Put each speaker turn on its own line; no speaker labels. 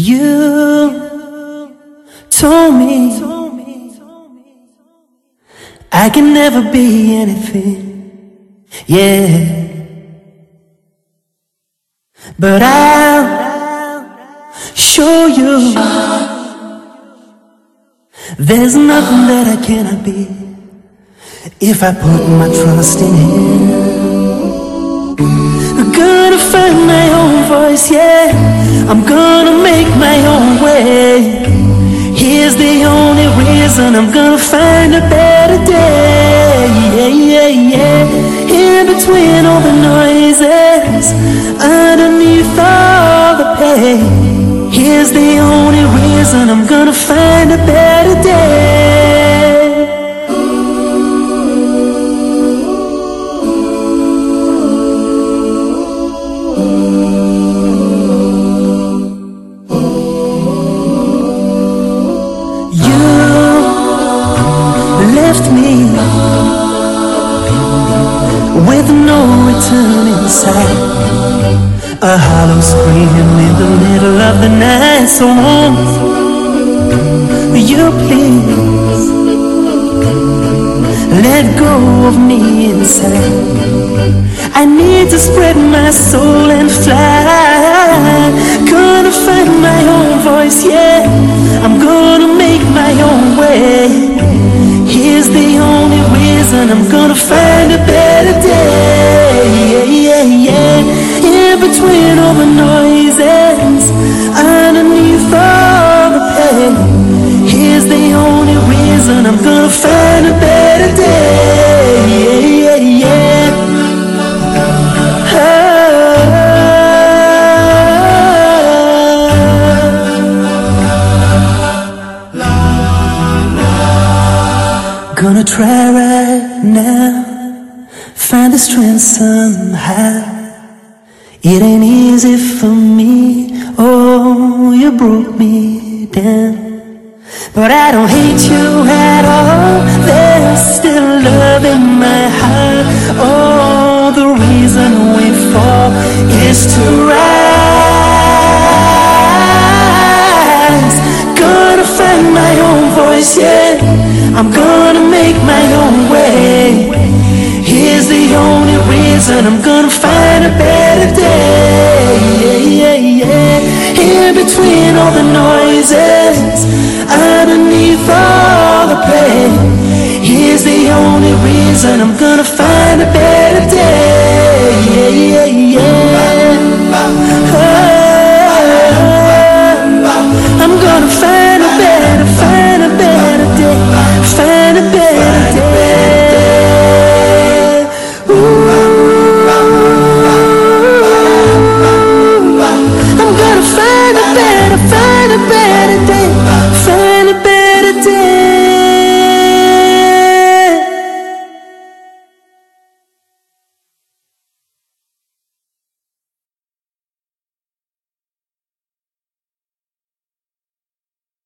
You told me I can never be anything, yeah. But I'll show you there's nothing that I cannot be if I put my trust in Him. I'm gonna make my own way. Here's the only reason I'm gonna find a better day. Yeah, yeah, yeah. In between all the noises, underneath all the pain. Here's the only no return inside. A hollow scream in the middle of the night. So won't you please let go of me inside? I need to spread my soul and fly. Gonna find my own voice, yeah. I'm gonna make my own way. Here's the only reason I'm gonna find a better try right now, find the strength somehow. It ain't easy for me, oh, you broke me down. But I don't hate you at only reason I'm gonna find a better day. Yeah, yeah, yeah. In between all the noises, underneath all the pain. Here's the only reason I'm gonna find a better